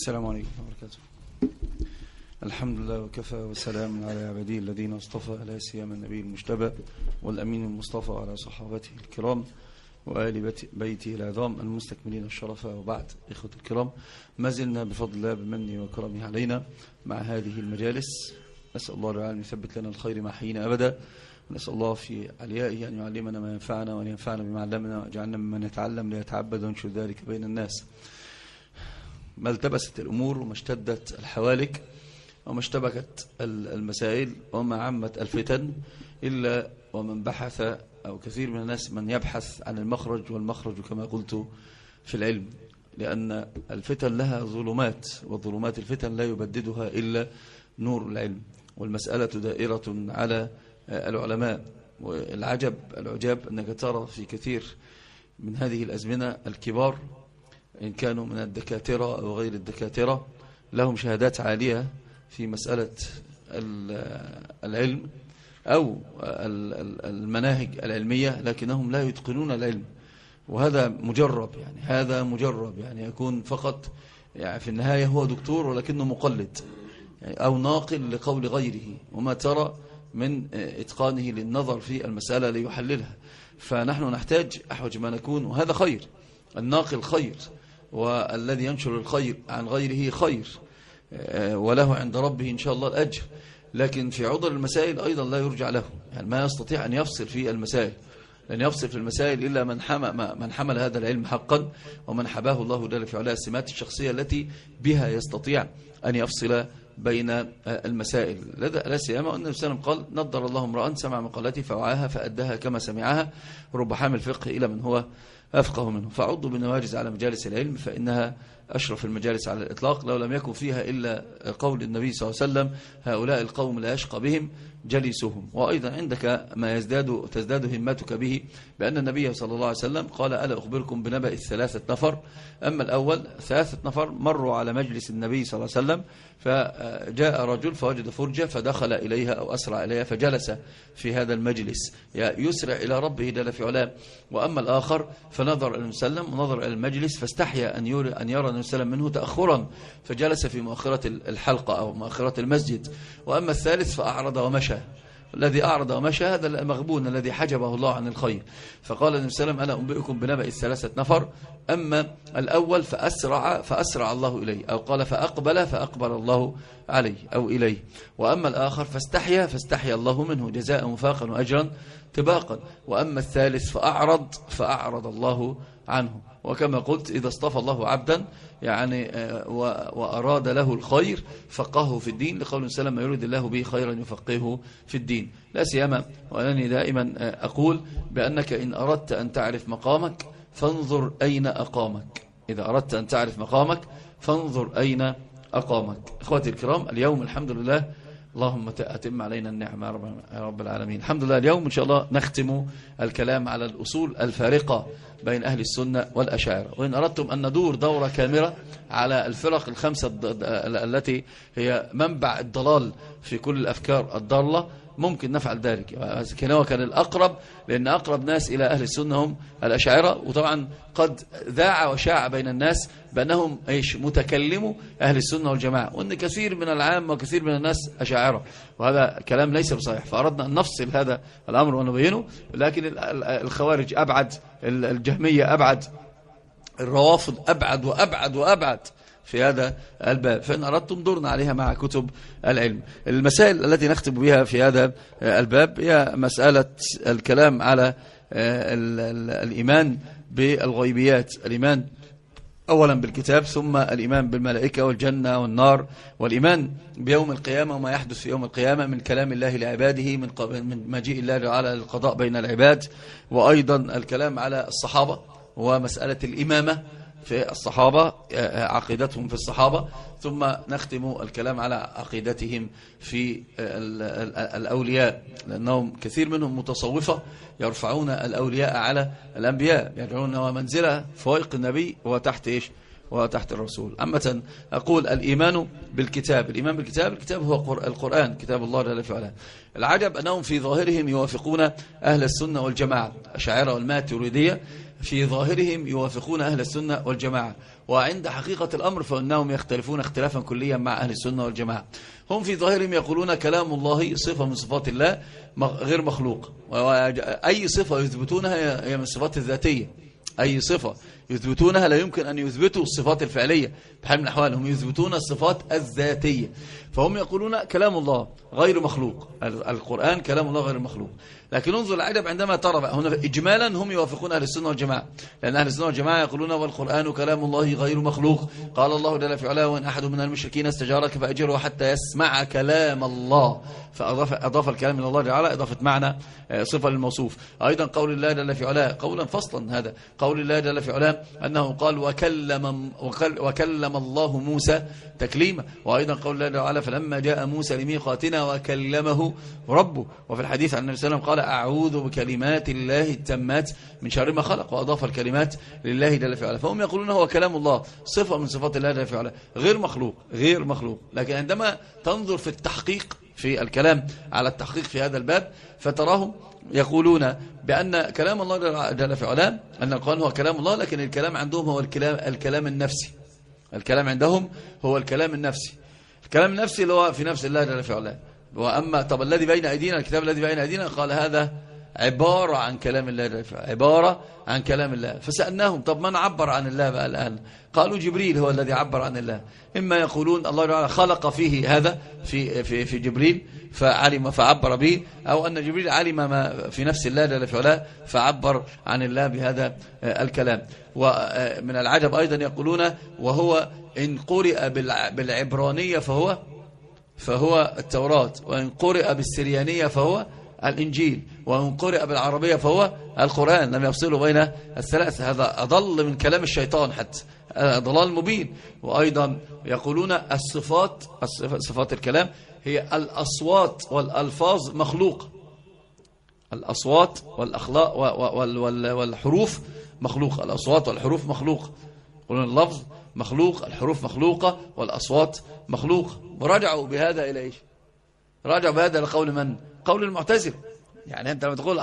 السلام عليكم ورحمة الله وبركاته. الحمد لله وكفى وسلام على عباده الذين اصطفى لا سيما النبي المجتبى والأمين المصطفى على صحابته الكرام وآل بيته العظام المستكملين الشرف وبعد. إخوة الكرام ما زلنا بفضل الله بمنه وكرمه علينا مع هذه المجالس. نسأل الله العالم يثبت لنا الخير ما حينا أبدا. ونسأل الله في عليائه أن يعلمنا ما ينفعنا وأن ينفعنا بما علمنا وجعلنا ممن يتعلم ليتعبد ونشر ذلك بين الناس. ما التبست الأمور وما اشتدت الحوالك وما اشتبكت المسائل وما عمت الفتن إلا ومن بحث أو كثير من الناس من يبحث عن المخرج والمخرج كما قلت في العلم لأن الفتن لها ظلمات وظلمات الفتن لا يبددها إلا نور العلم والمسألة دائرة على العلماء والعجب العجاب أنك ترى في كثير من هذه الأزمنة الكبار إن كانوا من الدكاترة أو غير الدكاترة لهم شهادات عالية في مسألة العلم أو المناهج العلمية لكنهم لا يتقنون العلم. وهذا مجرب يعني هذا مجرب يعني يكون فقط يعني في النهاية هو دكتور ولكنه مقلد يعني أو ناقل لقول غيره وما ترى من إتقانه للنظر في المسألة ليحللها. فنحن نحتاج أحوج ما نكون وهذا خير الناقل خير. والذي ينشر الخير عن غيره خير وله عند ربه إن شاء الله الأجر. لكن في عضر المسائل أيضا لا يرجع له. يعني ما يستطيع أن يفصل في المسائل لن يفصل في المسائل إلا من حمل, من حمل هذا العلم حقا ومن حباه الله جل في علاه السمات الشخصية التي بها يستطيع أن يفصل بين المسائل. لا سيما أن النبي قال نضر الله امرأ سمع مقالتي فوعاها فأدها كما سمعها. رب حامل فقه إلى من هو أفقه منه. فعضوا بنواجز على مجالس العلم فإنها أشرف المجالس على الإطلاق. لو لم يكن فيها إلا قول النبي صلى الله عليه وسلم هؤلاء القوم لا يشقى بهم جليسهم. وأيضا عندك ما يزداد تزداد همتك به بأن النبي صلى الله عليه وسلم قال ألا أخبركم بنبأ الثلاثة نفر؟ أما الأول ثلاثة نفر مروا على مجلس النبي صلى الله عليه وسلم فجاء رجل فوجد فرجة فدخل إليها أو أسرع إليها فجلس في هذا المجلس. يسرع إلى ربه جل في علاه. وأما الآخر فنظر إلى المسلم ونظر إلى المجلس فاستحيا أن يرى أن يرى المسلم منه تأخرا فجلس في مؤخرة الحلقة أو مؤخرة المسجد. وأما الثالث فأعرض ومشى. الذي أعرض ومشى هذا المغبون الذي حجبه الله عن الخير. فقال النبي صلى الله عليه وسلم أنا أنبئكم بنبأ الثلاثة نفر أما الأول فأسرع فأسرع الله إليه أو قال فأقبل فأقبل الله عليه أو إليه. وأما الآخر فاستحيا فاستحيا الله منه جزاء مفاقا وأجرا. تباقا وأما الثالث فأعرض فأعرض الله عنه. وكما قلت إذا اصطفى الله عبدا يعني آه، وأراد له الخير فقهه في الدين لقول سلم ما يريد الله به خيرا يفقهه في الدين. لا سيما وأنني دائما آه، أقول بأنك إن أردت أن تعرف مقامك فانظر أين أقامك. إذا أردت أن تعرف مقامك فانظر أين أقامك. إخواتي الكرام اليوم الحمد لله اللهم أتم علينا النعمة يا رب العالمين. الحمد لله اليوم إن شاء الله نختم الكلام على الأصول الفارقة بين أهل السنة والأشاعرة. وإن أردتم أن ندور دورة كاملة على الفرق الخمسة التي هي منبع الضلال في كل الأفكار الضالة ممكن نفعل ذلك. هو كان الأقرب لأن أقرب ناس إلى أهل السنة هم الأشاعرة وطبعا قد ذاع وشاع بين الناس بأنهم إيش متكلموا أهل السنة والجماعة وأن كثير من العام وكثير من الناس أشاعرة. وهذا كلام ليس بصحيح. فأردنا أن نفصل هذا الأمر ونبينه لكن الخوارج أبعد الجهمية أبعد الروافض أبعد وأبعد وأبعد. في هذا الباب. فإن أردتم دورنا عليها مع كتب العلم. المسائل التي نختم بها في هذا الباب هي مسألة الكلام على آه، الإيمان بالغيبيات. الإيمان أولا بالكتاب ثم الإيمان بالملائكة والجنة والنار. والإيمان بيوم القيامة وما يحدث في يوم القيامة من كلام الله لعباده من من مجيء الله على القضاء بين العباد. وأيضا الكلام على الصحابة ومسألة الإمامة. في الصحابة آه، آه، عقيدتهم في الصحابة. ثم نختم الكلام على عقيدتهم في الأولياء لأنهم كثير منهم متصوفة يرفعون الأولياء على الأنبياء يدعون منزلة فوق النبي وتحت إيش؟ وتحت الرسول. عامة أقول الإيمان بالكتاب الإيمان بالكتاب الكتاب هو القرآن كتاب الله جل في علاه العجب أنهم في ظاهرهم يوافقون أهل السنة والجماعة الشاعرة والماتريدية في ظاهرهم يوافقون أهل السنة والجماعة. وعند حقيقة الأمر فإنهم يختلفون اختلافا كليا مع أهل السنة والجماعة. هم في ظاهرهم يقولون كلام الله صفة من صفات الله غير مخلوق. أي صفة يثبتونها هي من الصفات الذاتية. أي صفة يثبتونها لا يمكن أن يثبتوا الصفات الفعلية. بحال من الأحوال هم يثبتون الصفات الذاتية. فهم يقولون كلام الله غير مخلوق. القرآن كلام الله غير مخلوق. لكن انظر العجب عندما ترى هنا إجمالا هم يوافقون أهل السنة والجماعة. لأن أهل السنة والجماعة يقولون والقرآن كلام الله غير مخلوق. قال الله جل في علاه وإن أحد من المشركين استجارك فأجره حتى يسمع كلام الله. فأضاف أضاف الكلام من الله تعالى إضافة معنى آه، صفة للموصوف. أيضا قول الله جل في علاه قولا فصلا هذا. قول الله جل في علاه أنه قال وكلم, وكلم الله موسى تكليما. وأيضا قول الله تعالى فلما جاء موسى لميقاتنا وكلمه ربه. وفي الحديث عن النبي صلى الله عليه وسلم قال أعوذ بكلمات الله التمات من شر ما خلق وأضاف الكلمات لله جل في علاه فهم يقولون هو كلام الله صفة من صفات الله جل في علاه غير مخلوق غير مخلوق. لكن عندما تنظر في التحقيق في الكلام على التحقيق في هذا الباب فتراهم يقولون بأن كلام الله جل في علاه أن القرآن هو كلام الله لكن الكلام عندهم هو الكلام, الكلام النفسي. الكلام عندهم هو الكلام النفسي. الكلام النفسي اللي هو في نفس الله جل في علاه وأما طب الذي بين أيدينا الكتاب الذي بين أيدينا قال هذا عبارة عن كلام الله عبارة عن كلام الله. فسألناهم طب من عبر عن الله بقى الآن؟ قالوا جبريل هو الذي عبر عن الله. إما يقولون الله تعالى خلق فيه هذا في, في, في جبريل فعلم فعبر به أو أن جبريل علم ما في نفس الله جل في فعبر عن الله بهذا الكلام. ومن العجب أيضا يقولون وهو إن قرئ بالعبرانية فهو فهو التوراة وإن قرئ بالسريانية فهو الإنجيل وإن قرئ بالعربية فهو القرآن لم يفصلوا بين الثلاث هذا أضل من كلام الشيطان حتى ضلال مبين. وأيضا يقولون الصفات صفات الكلام هي الأصوات والألفاظ مخلوق. الأصوات والأخلاق والحروف مخلوق. الأصوات والحروف مخلوق. يقولون اللفظ مخلوق الحروف مخلوقة والأصوات مخلوق. ورجعوا بهذا إلى إيش؟ رجعوا بهذا لقول من؟ قول المعتزل. يعني أنت لما تقول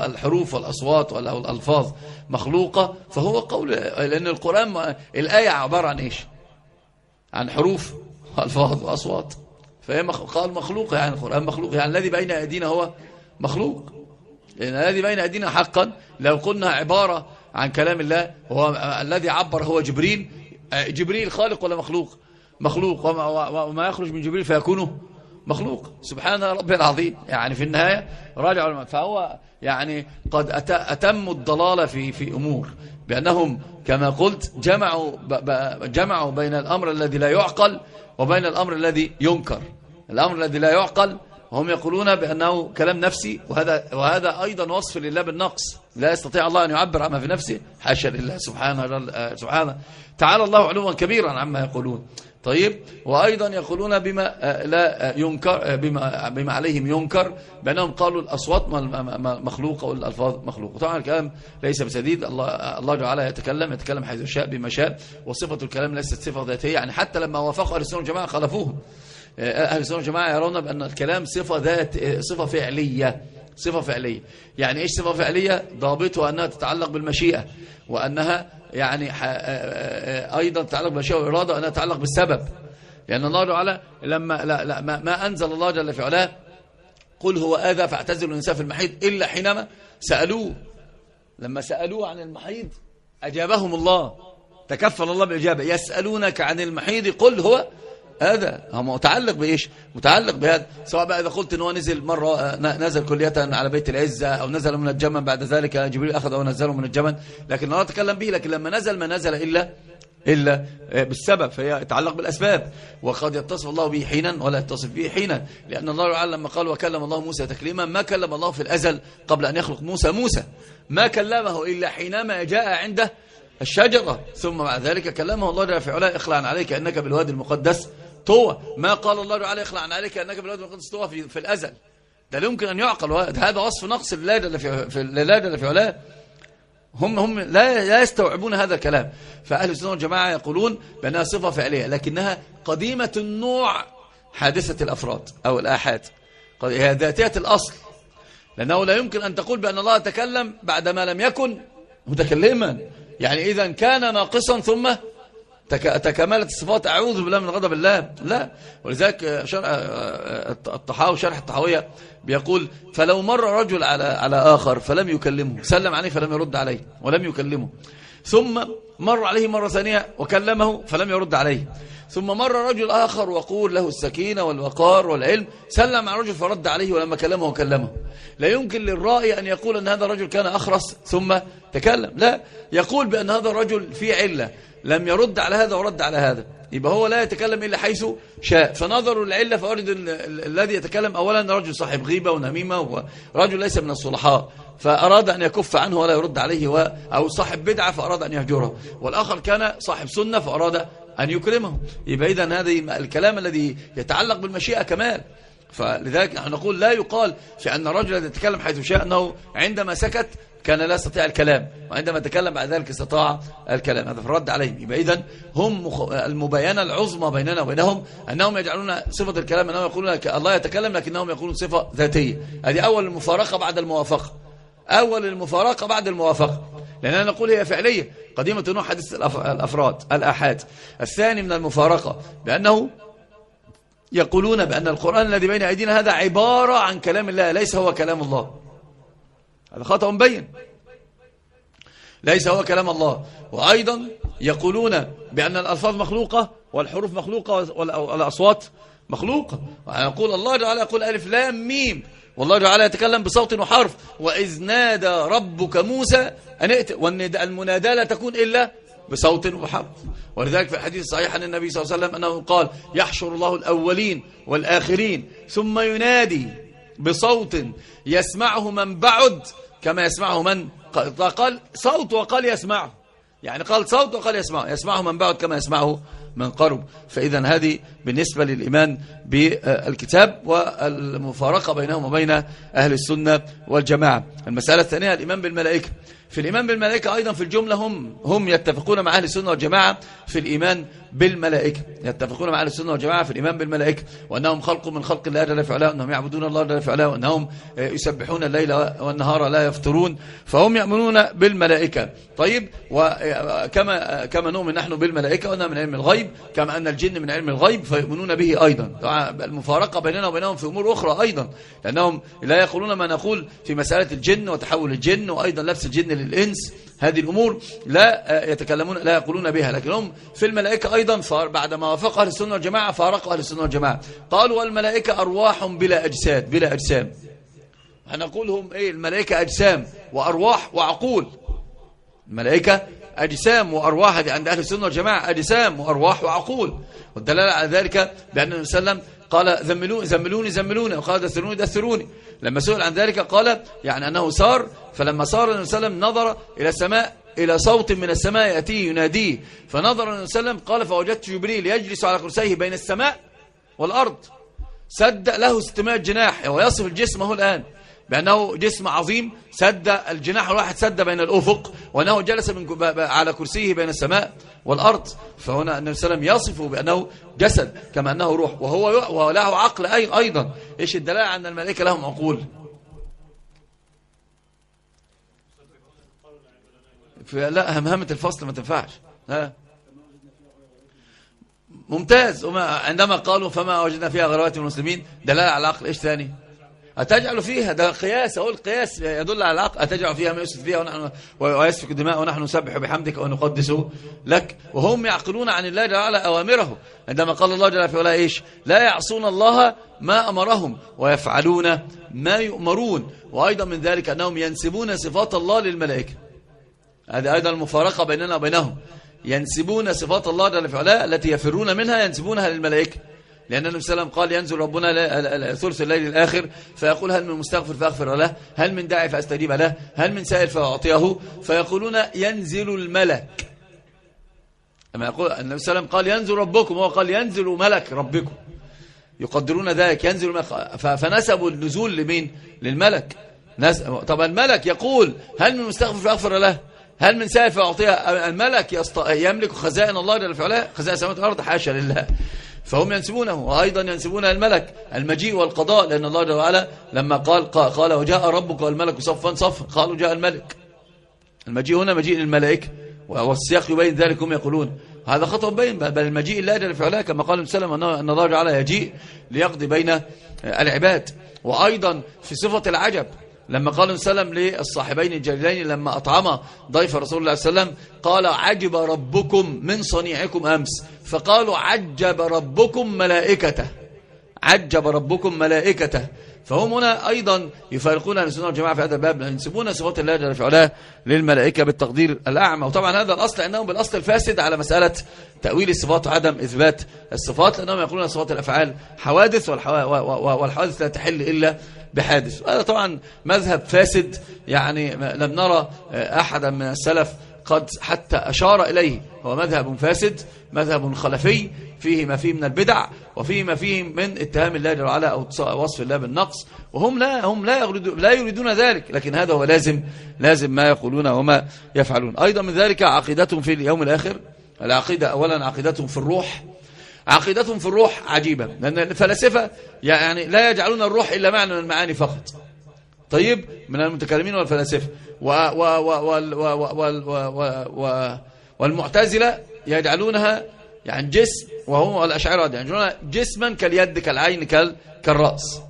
الحروف والأصوات والألفاظ مخلوقة فهو قول لأن القرآن الآية عبارة عن إيش؟ عن حروف وألفاظ وأصوات. فهي قال مخلوقة يعني القرآن مخلوق. يعني الذي بين أيدينا هو مخلوق. لأن الذي بين أيدينا حقا لو قلنا عبارة عن كلام الله هو الذي عبر هو جبريل. جبريل خالق ولا مخلوق؟ مخلوق وما يخرج من جبريل فيكون مخلوق. سبحان ربي العظيم. يعني في النهاية راجع فهو يعني قد أتموا الضلالة في في أمور بأنهم كما قلت جمعوا جمعوا بين الأمر الذي لا يعقل وبين الأمر الذي ينكر. الأمر الذي لا يعقل هم يقولون بأنه كلام نفسي وهذا وهذا أيضا وصف لله بالنقص لا يستطيع الله أن يعبر عما في نفسه. حاشا لله. سبحانه سبحانه تعالى الله علوا كبيرا عما يقولون. طيب وأيضا يقولون بما لا ينكر بما, بما عليهم ينكر بأنهم قالوا الأصوات مخلوقة والألفاظ مخلوقة. طبعا الكلام ليس بسديد الله الله تعالى يتكلم يتكلم حيث شاء بما شاء وصفة الكلام ليست صفة ذاتية. يعني حتى لما وافقوا أهل السنة والجماعة خالفوهم. أهل السنة والجماعة يرون بأن الكلام صفة ذات صفة فعلية. صفة فعلية. يعني إيش صفة فعلية؟ ضابطها أنها تتعلق بالمشيئة وأنها يعني أيضا تتعلق بالمشيئة والإرادة أنها تتعلق بالسبب. لأن الله تعالى لما لا لا ما, ما أنزل الله جل في علاه قل هو آذى فاعتزلوا النساء في المحيض إلا حينما سألوه. لما سألوه عن المحيض أجابهم الله. تكفل الله بالإجابة. يسألونك عن المحيض قل هو هذا هو متعلق بإيش؟ متعلق بهذا. سواء بقى إذا قلت إن هو نزل مرة آه، نزل كلية على بيت العزة أو نزل من الجمن بعد ذلك جبريل أخذ أو نزله من الجمن. لكن الله تكلم به لكن لما نزل ما نزل إلا إلا آه، بالسبب فهي يتعلق بالأسباب. وقد يتصف الله به حينا ولا يتصف به حينا. لأن الله تعالى لما قال وكلم الله موسى تكليما ما كلم الله في الأزل قبل أن يخلق موسى موسى. ما كلمه إلا حينما جاء عنده الشجرة. ثم بعد ذلك كلمه الله جل في علاه اخلع عليك أنك بالوادي المقدس. طوى ما قال الله تعالى اخلع عن عليك أنك بالوادي المقدس طوى في, في الأزل. ده لا يمكن أن يعقل. هذا وصف نقص لله جل في, في, لله في علاه. هم هم لا لا يستوعبون هذا الكلام. فأهل السنة والجماعة يقولون بأنها صفة فعلية لكنها قديمة النوع حادثة الأفراد أو الآحاد. هي ذاتية الأصل. لأنه لا يمكن أن تقول بأن الله تكلم بعدما لم يكن متكلما. يعني إذا كان ناقصا ثم تكملت الصفات أعوذ بالله من غضب الله. لا. ولذلك شرح شرح الطحاوية بيقول فلو مر رجل على على آخر فلم يكلمه سلم عليه فلم يرد عليه ولم يكلمه. ثم مر عليه مرة ثانية وكلمه فلم يرد عليه. ثم مر رجل آخر وقول له السكينة والوقار والعلم سلم على رجل فرد عليه ولما كلمه وكلمه لا يمكن للرائي أن يقول أن هذا الرجل كان أخرس ثم تكلم. لا يقول بأن هذا الرجل في علة لم يرد على هذا ورد على هذا. يبقى هو لا يتكلم إلا حيث شاء. فنظروا العلة فأرد الذي يتكلم أولا رجل صاحب غيبة ونميمة ورجل ليس من الصلحاء. فأراد أن يكف عنه ولا يرد عليه و... أو صاحب بدعة فأراد أن يهجره. والآخر كان صاحب سنة فأراد أن يكرمه يبقى إذا هذا الكلام الذي يتعلق بالمشيئة كمال. فلذلك نحن نقول لا يقال في أن الرجل يتكلم حيث شاء أنه عندما سكت كان لا يستطيع الكلام وعندما تكلم بعد ذلك استطاع الكلام. هذا في الرد عليهم. يبقى إذن هم المباينة العظمى بيننا وبينهم أنهم يجعلون صفة الكلام أنهم يقولون الله يتكلم لكنهم يقولون صفة ذاتية. هذه أول المفارقة بعد الموافقة. أول المفارقة بعد الموافقة. لأننا نقول هي فعلية. قديمة نوع حديث الأفراد الأحاد. الثاني من المفارقة بأنه يقولون بأن القرآن الذي بين أيدينا هذا عبارة عن كلام الله ليس هو كلام الله. هذا خطأ مبين ليس هو كلام الله. وأيضا يقولون بأن الألفاظ مخلوقة والحروف مخلوقة والأصوات مخلوقة. ويقول الله تعالى يقول ألف لام ميم. والله تعالى يتكلم بصوت وحرف. وإذ نادى ربك موسى أن ائت. والمنادى لا تكون إلا بصوت وحرف. ولذلك في الحديث الصحيح عن النبي صلى الله عليه وسلم أنه قال يحشر الله الأولين والآخرين ثم ينادي بصوت يسمعه من بعد كما يسمعه من قال صوت وقال يسمعه. يعني قال صوت وقال يسمعه يسمعه من بعد كما يسمعه من قرب. فإذا هذه بالنسبة للإيمان بالكتاب والمفارقة بينهم وبين أهل السنة والجماعة. المسألة الثانية الإيمان بالملائكة. في الإيمان بالملائكة أيضا في الجملة هم هم يتفقون مع أهل السنة والجماعة في الإيمان بالملائكة. يتفقون مع أهل السنة والجماعة في الإيمان بالملائكة. وأنهم خلق من خلق الله جل وعلا وأنهم يعبدون الله جل وعلا وأنهم يسبحون الليل والنهار لا يفترون. فهم يؤمنون بالملائكة. طيب وكما كما نؤمن نحن بالملائكة وأنها من علم الغيب. كما أن الجن من علم الغيب فيؤمنون به أيضا. المفارقة بيننا وبينهم في أمور أخرى أيضا. لأنهم لا يقولون ما نقول في مسألة الجن وتحول الجن وأيضا لبس الجن للإنس هذه الأمور لا يتكلمون لا يقولون بها. لكنهم في الملائكة أيضا بعد ما وافق أهل السنة والجماعة فارقوا أهل السنة والجماعة. قالوا الملائكة أرواح بلا أجساد بلا أجسام. هنقول هم إيه؟ الملائكة أجسام وأرواح وعقول. الملائكة أجسام وأرواح عند أهل السنة والجماعة أجسام وأرواح وعقول. والدلالة على ذلك بأن النبي صلى الله عليه وسلم قال زملوني زملوني زملوني. وقال دثروني دثروني. لما سئل عن ذلك قال يعني أنه صار. فلما صار النبي صلى الله عليه وسلم نظر إلى السماء إلى صوت من السماء يأتيه يناديه. فنظر النبي صلى الله عليه وسلم قال فوجدت جبريل يجلس على كرسيه بين السماء والأرض. سد له استماء جناح ويصف الجسم. هو الآن بأنه جسم عظيم سد الجناح الواحد سد بين الأفق وأنه جلس من على كرسيه بين السماء والأرض. فهنا النبي صلى الله عليه وسلم يصفه بأنه جسد كما أنه روح. وهو وله عقل أيضا. إيش الدلالة أن الملائكة لهم عقول؟ لا همهمة الفصل ما تنفعش. ها؟ ممتاز. عندما قالوا فما وجدنا فيها غروات المسلمين دلالة على العقل إيش ثاني؟ أتجعل فيها؟ ده قياس أقول قياس يدل على العقل. أتجعل فيها ما يسفك فيها ونحن ويسفك الدماء ونحن نسبح بحمدك ونقدس لك. وهم يعقلون عن الله جل وعلا أوامره. عندما قال الله جل وعلا إيش؟ لا يعصون الله ما أمرهم ويفعلون ما يؤمرون. وأيضا من ذلك أنهم ينسبون صفات الله للملائكة. هذه أيضا المفارقة بيننا وبينهم. ينسبون صفات الله جل وعلا التي يفرون منها ينسبونها للملائكة. لأن النبي صلى الله عليه وسلم قال ينزل ربنا ثلث الليل الآخر فيقول هل من مستغفر فأغفر له هل من داعي فأستجيب له هل من سائل فأعطيه فيقولون ينزل الملك. أما يقول النبي صلى الله عليه وسلم قال ينزل ربكم هو قال ينزل ملك ربكم. يقدرون ذلك ينزل ملك. فنسبوا النزول لمين؟ للملك. طب الملك يقول هل من مستغفر فأغفر له هل من سائل فيعطيها الملك. يملك خزائن الله خزائن سماوات الأرض حاشا لله. فهم ينسبونه وأيضا ينسبون الملك المجيء والقضاء لأن الله جل وعلا لما قال قال وجاء ربك والملك صفا صفا. قالوا جاء الملك. المجيء هنا مجيء للملائكه والسياق يبين ذلك هم يقولون. هذا خطأ بين بل المجيء الله جل وعلا كما قال سلم أن الله تعالى يجيء ليقضي بين العباد. وأيضا في صفة العجب لما قال سلم للصاحبين الجليلين لما أطعم ضيف رسول الله صلى الله عليه وسلم قال عجب ربكم من صنيعكم أمس. فقالوا عجب ربكم ملائكته. عجب ربكم ملائكته. فهم هنا أيضا يفارقون أهل السنة والجماعة في هذا الباب ينسبون صفات الله جل وعلا للملائكة بالتقدير الأعمى. وطبعا هذا الأصل أنهم بالأصل الفاسد على مسألة تأويل الصفات وعدم إثبات الصفات لأنهم يقولون صفات الأفعال حوادث والحوادث لا تحل إلا بحادث. هذا طبعا مذهب فاسد يعني لم نرى أحدا من السلف قد حتى أشار إليه. هو مذهب فاسد مذهب خلفي فيه ما فيه من البدع وفيه ما فيه من اتهام الله جل وعلا أو وصف الله بالنقص وهم لا هم لا يريدون, لا يريدون ذلك. لكن هذا هو لازم لازم ما يقولون وما يفعلون. أيضا من ذلك عقيدتهم في اليوم الآخر. العقيدة أولا عقيدتهم في الروح. عقيدتهم في الروح عجيبة. لأن الفلاسفة يعني لا يجعلون الروح إلا معنى من المعاني فقط. طيب من المتكلمين والفلاسفة. والمعتزلة يجعلونها يعني جسم وهم الأشعار يجعلونها جسما كاليد كالعين كالرأس.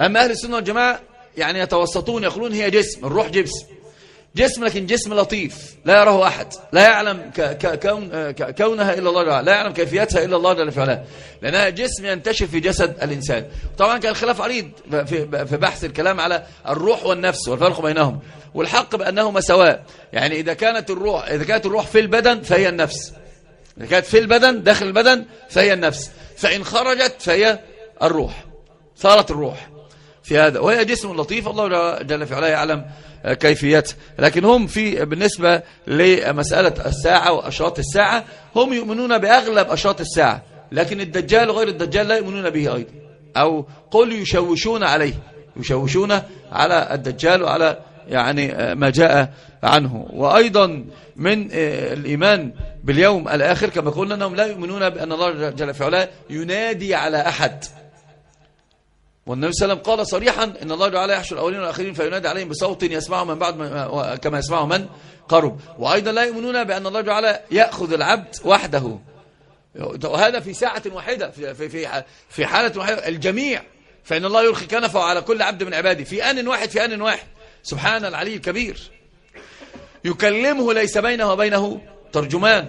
أما أهل السنة والجماعة يعني يتوسطون يقولون هي جسم الروح جسم. جسم لكن جسم لطيف لا يراه أحد لا يعلم كون كونها إلا الله جل لا يعلم كيفيتها إلا الله جل وعلا. لأنها جسم ينتشر في جسد الإنسان. طبعا كان الخلاف عريض في بحث الكلام على الروح والنفس والفرق بينهم. والحق بأنهما سواء. يعني إذا كانت الروح إذا كانت الروح في البدن فهي النفس. إذا كانت في البدن داخل البدن فهي النفس. فإن خرجت فهي الروح صارت الروح في هذا. وهي جسم لطيف الله جل في علاه يعلم. كيفيته لكن هم في بالنسبة لمسألة الساعة وأشراط الساعة هم يؤمنون بأغلب أشراط الساعة لكن الدجال وغير الدجال لا يؤمنون به أيضا. أو قل يشوشون عليه يشوشون على الدجال وعلى يعني ما جاء عنه. وأيضا من الإيمان باليوم الآخر كما قلنا أنهم لا يؤمنون بأن الله جل في علاه ينادي على أحد. والنبي صلى الله عليه وسلم قال صريحا إن الله تعالى يحشر الأولين والآخرين فينادي عليهم بصوت يسمعه من بعد كما يسمعه من قرب. وأيضا لا يؤمنون بأن الله تعالى يأخذ العبد وحده. وهذا في ساعة واحدة في في في حالة واحدة. الجميع فإن الله يلقي كنفه على كل عبد من عباده. في أن واحد في أن واحد. سبحان العلي الكبير. يكلمه ليس بينه وبينه ترجمان.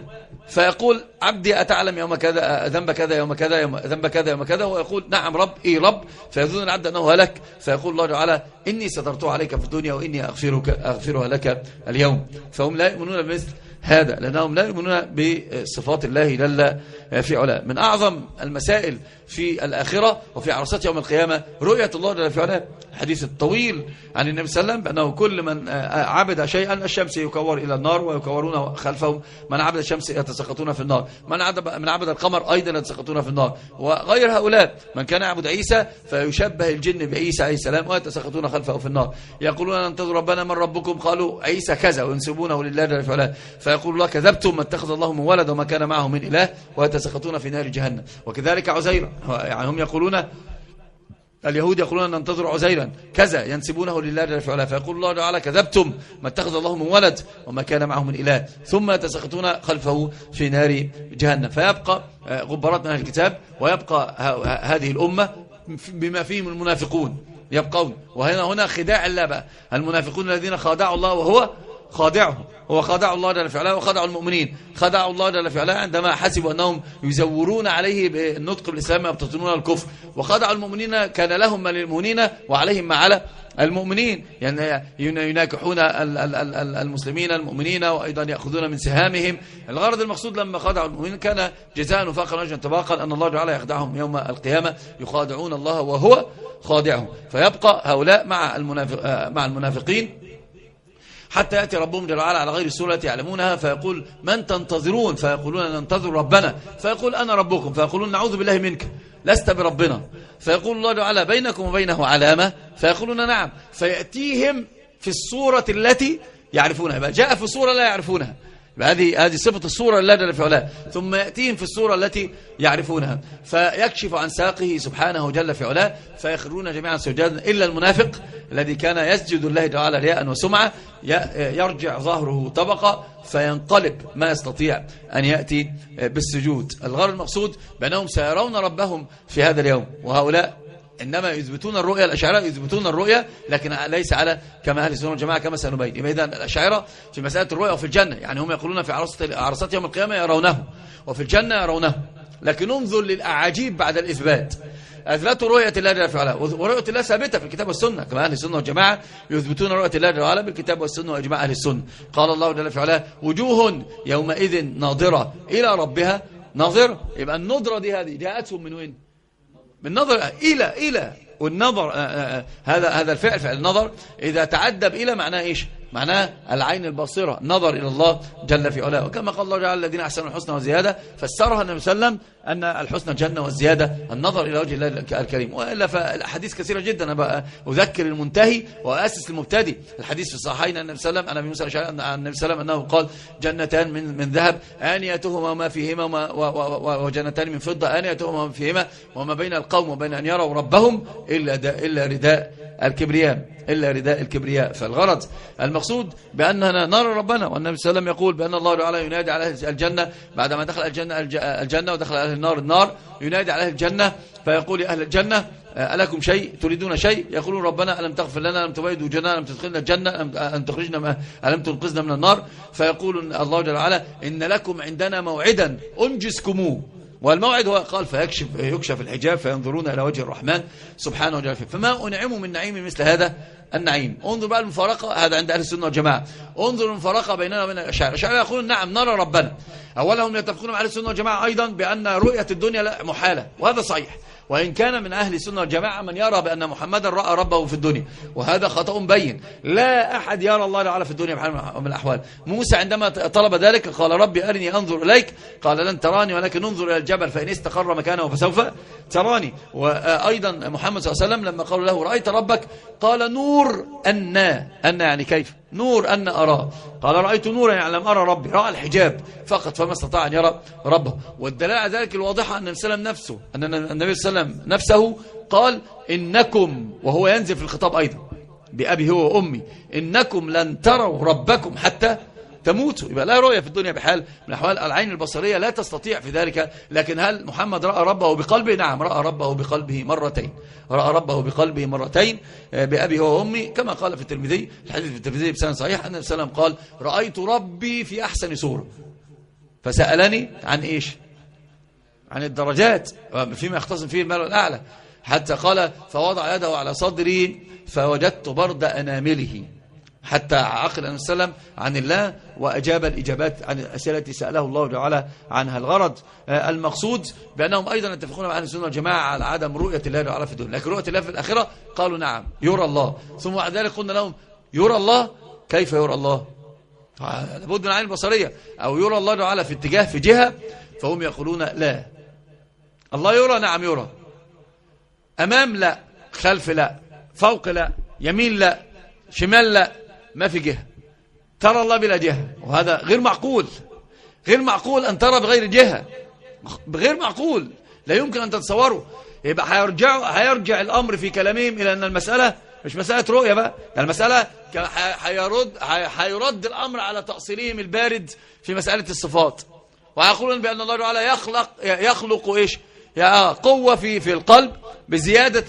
فيقول عبدي أتعلم يوم كذا ذنب كذا يوم كذا يوم ذنب كذا يوم كذا. ويقول نعم رب إيه رب. فيظن العبد أنه هلك. فيقول الله تعالى إني سترته عليك في الدنيا وإني أغفرك أغفرها لك اليوم. فهم لا يؤمنون بمثل هذا لأنهم لا يؤمنون بصفات الله جل في علا. من أعظم المسائل في الآخرة وفي عرصات يوم القيامة رؤية الله جل في علا. الحديث الطويل عن النبي صلى الله عليه وسلم بأنه كل من عبد شيئا الشمس يكور إلى النار ويكورون خلفهم. من عبد الشمس يتسقطون في النار. من عبد, من عبد القمر أيضا يتسقطون في النار. وغير هؤلاء من كان يعبد عيسى فيشبه الجن بعيسى عليه السلام ويتسقطون خلفه في النار. يقولون ننتظر ربنا من ربكم؟ قالوا عيسى كذا. وينسبونه لله جل في علا. فيقول الله كذبتم ما اتخذ الله من ولد وما كان معه من إله. ويتسقطون في نار جهنم. وكذلك عزير يعني هم يقولون اليهود يقولون ننتظر عزيرا. كذا ينسبونه لله جل وعلا. فيقول الله تعالى كذبتم ما اتخذ الله من ولد وما كان معه من إله. ثم يتسقطون خلفه في نار جهنم. فيبقى آه، غبرات من الكتاب ويبقى هذه الأمة بما فيهم المنافقون يبقون. وهنا هنا خداع الله بقى. المنافقون الذين خادعوا الله وهو خادعهم هو خدع الله جل وعلا وخدع المؤمنين. خدعوا الله جل وعلا عندما حسبوا أنهم يزورون عليه بالنطق بالإسلام ويبتطنون الكفر. وخدع المؤمنين كان لهم ما للمؤمنين وعليهم ما على المؤمنين. يعني يناكحون المسلمين المؤمنين وأيضا يأخذون من سهامهم. الغرض المقصود لما خدعوا المؤمنين كان جزاء وفاقا وجها طباقا أن الله تعالى يخدعهم يوم القيامة يخادعون الله وهو خادعهم فيبقى هؤلاء مع المنافقين حتى يأتي ربهم جل وعلا على غير السورة يعلمونها فيقول من تنتظرون؟ فيقولون ننتظر ربنا. فيقول أنا ربكم؟ فيقولون نعوذ بالله منك. لست بربنا. فيقول الله تعالى بينكم وبينه علامة. فيقولون نعم. فيأتيهم في الصورة التي يعرفونها. يبقى جاء في صورة لا يعرفونها. هذه هذه صفة الصورة جل في علاه ثم يأتيهم في الصورة التي يعرفونها. فيكشف عن ساقه سبحانه جل في علاه فيخرون جميعا سجدا إلا المنافق الذي كان يسجد الله تعالى رياء وسمعة يرجع ظهره طبقة فينقلب ما يستطيع أن يأتي بالسجود. الغرض المقصود بأنهم سيرون ربهم في هذا اليوم وهؤلاء إنما يثبتون الرؤية الأشاعرة يثبتون الرؤية لكن ليس على كما أهل السنة والجماعة كما سنبين. يبقى إذن الأشاعرة في مسألة الرؤية وفي الجنة. يعني هم يقولون في عرصات يوم القيامة يرونه وفي الجنة يرونه. لكن انظر للأعاجيب بعد الإثبات. أثبتوا رؤية الله جل وعلا. ورؤية الله ثابتة في الكتاب والسنة. كما أهل السنة والجماعة يثبتون رؤية الله جل وعلا بالكتاب والسنة وإجماع أهل السنة. قال الله جل وعلا وجوه يومئذ ناظرة إلى ربها ناظرة. يبقى النظرة دي هذه جاءتهم من وين؟ من نظر إلى إلى والنظر آه، آه، آه، هذا هذا الفعل فعل النظر. إذا تعدب إلى معناه إيش؟ معناه العين البصيرة نظر إلى الله جل في علاه. وكما قال الله جعل الذين أحسنوا الحسنى وزيادة فسرها النبي صلى الله عليه وسلم أن الحسنى الجنة والزيادة النظر إلى وجه الله الكريم. وإلا فالحديث كثيرة جدا. أنا أذكر المنتهي وأسس المبتدي الحديث في الصحيحين أن النبي صلى الله عليه وسلم أن النبي صلى الله عليه وسلم أنه قال جنتان من من ذهب آنيتهما وما فيهما وجنتان من فضة آنيتهما وما فيهما وما بين القوم وبين أن يروا ربهم إلا إلا رداء الكبرياء. إلا رداء الكبرياء. فالغرض المقصود بأننا نرى ربنا. والنبي صلى الله عليه وسلم يقول بأن الله تعالى ينادي على الجنة بعدما دخل الجنة الجنة ودخل أهل النار النار ينادي على أهل الجنة فيقول يا أهل الجنة ألكم شيء؟ تريدون شيء؟ يقولون ربنا ألم تغفر لنا؟ ألم تبيد وجنا ألم تدخلنا الجنة؟ ألم تخرجنا ألم تنقذنا من النار؟ فيقول الله جل وعلا إن لكم عندنا موعدا أنجزكموه. والموعد هو قال فيكشف يكشف الحجاب فينظرون إلى وجه الرحمن سبحانه وتعالى. فما أنعموا من نعيم مثل هذا؟ النعيم. انظر بقى المفارقة هذا عند أهل السنة والجماعة. انظر المفارقة بيننا وبين الأشاعرة. الأشاعرة يقولون نعم نرى ربنا. أولا هم يتفقون مع أهل السنة والجماعة أيضا بأن رؤية الدنيا لا محالة وهذا صحيح. وإن كان من أهل السنة والجماعة من يرى بأن محمدا رأى ربه في الدنيا. وهذا خطأ بين. لا أحد يرى الله تعالى في الدنيا بحال من الأحوال. موسى عندما طلب ذلك قال ربي أرني أنظر إليك. قال لن تراني ولكن انظر إلى الجبل فإن استقر مكانه فسوف تراني. وأيضا محمد صلى الله عليه وسلم لما قالوا له رأيت ربك؟ قال نور. أن أن يعني كيف؟ نور أن أراه قال رأيت نورا يعني لم أرى ربي. رأى الحجاب فقط فما استطاع أن يرى ربه. والدلالة على ذلك الواضحة أن النبي نفسه أن النبي صلى الله عليه وسلم نفسه قال إنكم وهو ينزل في الخطاب أيضا بأبي هو وأمي إنكم لن تروا ربكم حتى تموت. يبقى لا رؤية في الدنيا بحال من أحوال العين البصرية لا تستطيع في ذلك. لكن هل محمد رأى ربه بقلبه؟ نعم رأى ربه بقلبه مرتين. رأى ربه بقلبه مرتين آه، بأبي هو وأمي. كما قال في الترمذي الحديث في الترمذي بسنة صحيح أن السلام قال رأيت ربي في أحسن صورة فسألني عن إيش؟ عن الدرجات. فيما يختصم فيه المال الأعلى. حتى قال فوضع يده على صدري فوجدت برد أنامله حتى عقل أن السلام عن الله وأجاب الإجابات عن الأسئلة التي سأله الله تعالى عنها. الغرض آه، المقصود بأنهم أيضا يتفقون مع أهل السنة والجماعة على عدم رؤية الله تعالى في الدنيا لكن رؤية الله في الآخرة قالوا نعم يرى الله. ثم بعد ذلك قلنا لهم يرى الله؟ كيف يرى الله؟ لابد من عين البصرية أو يرى الله تعالى في اتجاه في جهة فهم يقولون لا. الله يرى؟ نعم يرى. أمام لا خلف لا فوق لا يمين لا شمال لا ما في جهة ترى الله بلا جهة وهذا غير معقول. غير معقول أن ترى بغير جهة غير معقول. لا يمكن أن تتصوره. يبقى هيرجع, هيرجع الأمر في كلامهم إلى أن المسألة مش مسألة رؤية بقى. يعني المسألة هيرد هيرد الأمر على تأصيلهم البارد في مسألة الصفات. ويقولون بأن الله تعالى يخلق يخلق إيش؟ قوة في في القلب بزيادة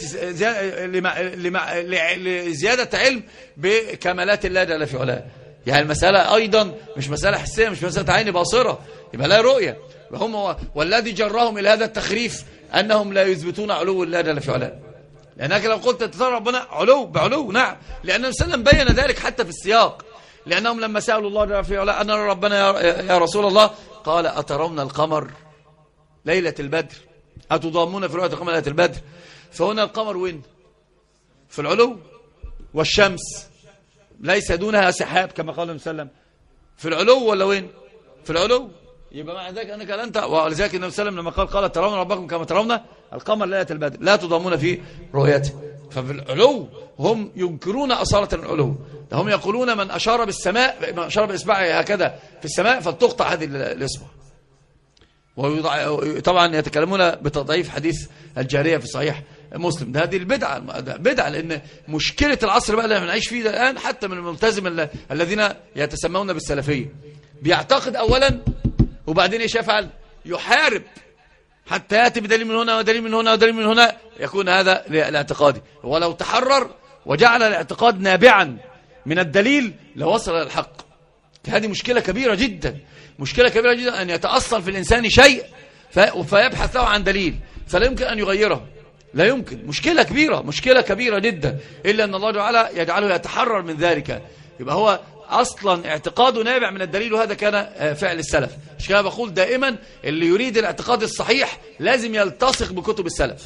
لزيادة علم بكمالات الله جل في علاه. يعني المسألة أيضا مش مسألة حسية مش مسألة عين باصرة. يبقى لا رؤية. وهم والذي جرهم إلى هذا التخريف أنهم لا يثبتون علو الله جل في علاه. لأنك لو قلت ترى ربنا علو بعلو نعم. لأن وسلم بين ذلك حتى في السياق. لأنهم لما سألوا الله جل في علاه أن ربنا يا رسول الله؟ قال أترون القمر ليلة البدر؟ أتضامون في رؤية القمر ليلة البدر؟ فهنا القمر وين؟ في العلو والشمس. ليس دونها سحاب كما قال النبي صلى الله عليه وسلم. في العلو ولا وين؟ في العلو. يبقى معنى ذلك أنك انت ولذلك النبي صلى الله عليه وسلم لما قال قال ترون ربكم كما ترون القمر ليله البدر. لا تضامون في رؤيته. ففي العلو هم ينكرون أصالة العلو. هم يقولون من أشار بالسماء من أشار بإصبعه هكذا في السماء فلتقطع هذه الإصبع طبعا يتكلمون بتضعيف حديث الجارية في صحيح مسلم. ده هذه البدعة بدعة لأن مشكلة العصر بقى اللي بنعيش فيه الآن حتى من الملتزم الذين يتسمون بالسلفية. بيعتقد أولا وبعدين إيش يفعل؟ يحارب. حتى يأتي بدليل من هنا ودليل من هنا ودليل من هنا يكون هذا الاعتقادي ولو تحرر وجعل الاعتقاد نابعا من الدليل لوصل إلى الحق. هذه مشكلة كبيرة جدا. مشكلة كبيرة جدا أن يتأصل في الإنسان شيء فيبحث له عن دليل. فلا يمكن أن يغيره. لا يمكن. مشكلة كبيرة. مشكلة كبيرة جدا. إلا أن الله تعالى يجعله يتحرر من ذلك. يبقى هو أصلا اعتقاده نابع من الدليل وهذا كان آه، فعل السلف. مش كده؟ بقول دائما اللي يريد الاعتقاد الصحيح لازم يلتصق بكتب السلف.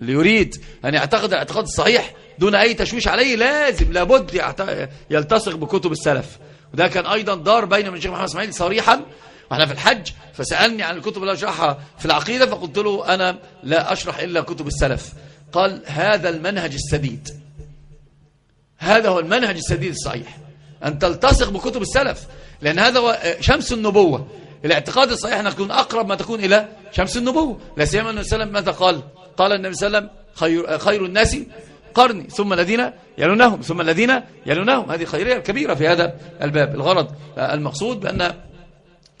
اللي يريد أن يعتقد الاعتقاد الصحيح دون أي تشويش عليه لازم لابد يلتصق بكتب السلف. وده كان أيضا دار بين من الشيخ محمد إسماعيل صريحا. وإحنا في الحج فسألني عن الكتب اللي أشرحها في العقيدة فقلت له أنا لا أشرح إلا كتب السلف. قال هذا المنهج السديد. هذا هو المنهج السديد الصحيح. أن تلتصق بكتب السلف. لأن هذا هو شمس النبوة. الاعتقاد الصحيح أن تكون أقرب ما تكون إلى شمس النبوة. لا سيما عليه وسلم ماذا قال؟ قال النبي صلى الله عليه وسلم خير, خير الناس قرني ثم الذين يلونهم ثم الذين يلونهم. هذه خيرية كبيرة في هذا الباب. الغرض المقصود بأن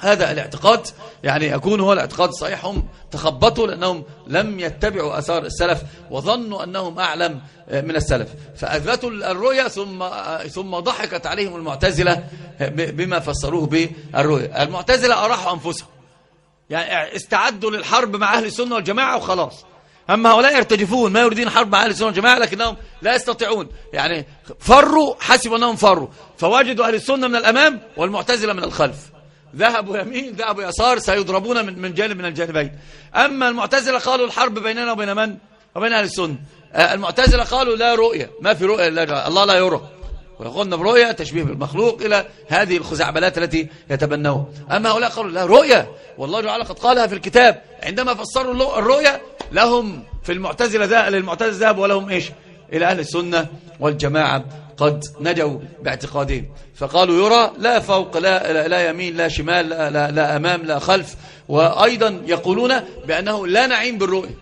هذا الاعتقاد يعني يكون هو الاعتقاد الصحيح. هم تخبطوا لأنهم لم يتبعوا أثار السلف وظنوا أنهم أعلم من السلف. فأثبتوا الرؤيا ثم ثم ضحكت عليهم المعتزلة بما فسروه بالرؤيا. المعتزلة أراحوا أنفسهم. يعني استعدوا للحرب مع أهل السنة والجماعة وخلاص. أما هؤلاء يرتجفون ما يريدون حرب مع أهل السنة والجماعة لكنهم لا يستطيعون. يعني فروا حسبوا أنهم فروا. فوجدوا أهل السنة من الأمام والمعتزلة من الخلف. ذهبوا يمين ذهبوا يسار سيضربون من جانب من الجانبين. أما المعتزلة قالوا الحرب بيننا وبين من؟ وبين أهل السنة. آه، المعتزلة قالوا لا رؤية. ما في رؤية الله لا يرى. ويقولنا برؤية تشبيه بالمخلوق إلى هذه الخزعبلات التي يتبنوها أما هؤلاء قالوا لا رؤية والله تعالى قد قالها في الكتاب. عندما فسروا الرؤية لهم في المعتزلة للمعتزلة ذهب ولهم إيش؟ إلى أهل السنة والجماعة قد نجوا باعتقادهم. فقالوا يرى لا فوق لا, لا, لا يمين لا شمال لا, لا, لا أمام لا خلف. وأيضا يقولون بأنه لا نعيم بالرؤية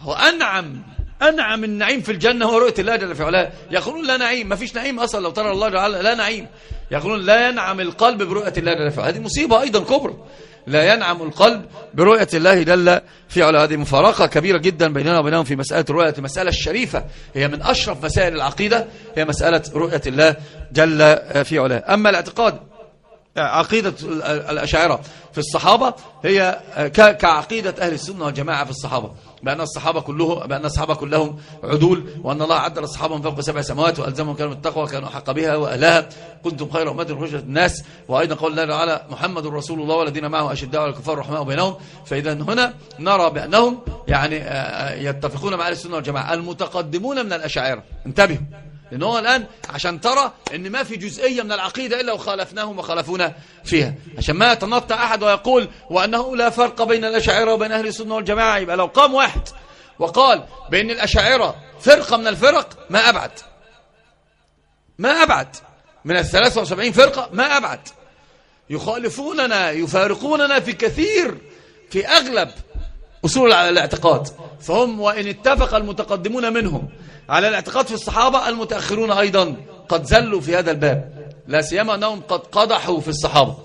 هو أنعم أنعم النعيم في الجنة هو رؤية الله جل في علاه. يقولون لا نعيم ما فيش نعيم أصلا لو ترى الله جل لا نعيم. يقولون لا ينعم القلب برؤية الله جل في علاه. هذه مصيبة أيضا كبرى. لا ينعم القلب برؤية الله جل في علاه. هذه مفارقة كبيرة جدا بيننا وبينهم في مسألة الرؤية المسألة الشريفة. هي من أشرف مسائل العقيدة هي مسألة رؤية الله جل في علاه. أما الاعتقاد عقيدة الأشاعرة في الصحابة هي كعقيدة أهل السنة والجماعة في الصحابة. بأن الصحابة كلهم بأن الصحابة كلهم عدول وأن الله عدل الصحابة من فوق سبع سماوات وألزمهم كلمة التقوى كانوا حق بها وأهلها كنتم خير أمة خرجت الناس وأيضا قول الله تعالى محمد رسول الله والذين معه أشداء على الكفار رحماء بينهم. فإذا هنا نرى بأنهم يعني آه، آه، يتفقون مع أهل السنة والجماعة المتقدمون من الأشاعرة. انتبهوا. لأن هو الآن عشان ترى أن ما في جزئية من العقيدة إلا وخالفناهم وخالفونا فيها. عشان ما يتنطع أحد ويقول وأنه لا فرق بين الأشاعرة وبين أهل السنة والجماعة. يبقى لو قام واحد وقال بأن الأشاعرة فرقة من الفرق ما أبعد. ما أبعد. من الثلاثة وسبعين فرقة ما أبعد. يخالفوننا يفارقوننا في كثير في أغلب أصول الاعتقاد. فهم وإن اتفق المتقدمون منهم. على الاعتقاد في الصحابة المتأخرون أيضا قد زلوا في هذا الباب. لا سيما أنهم قد قضحوا في الصحابة.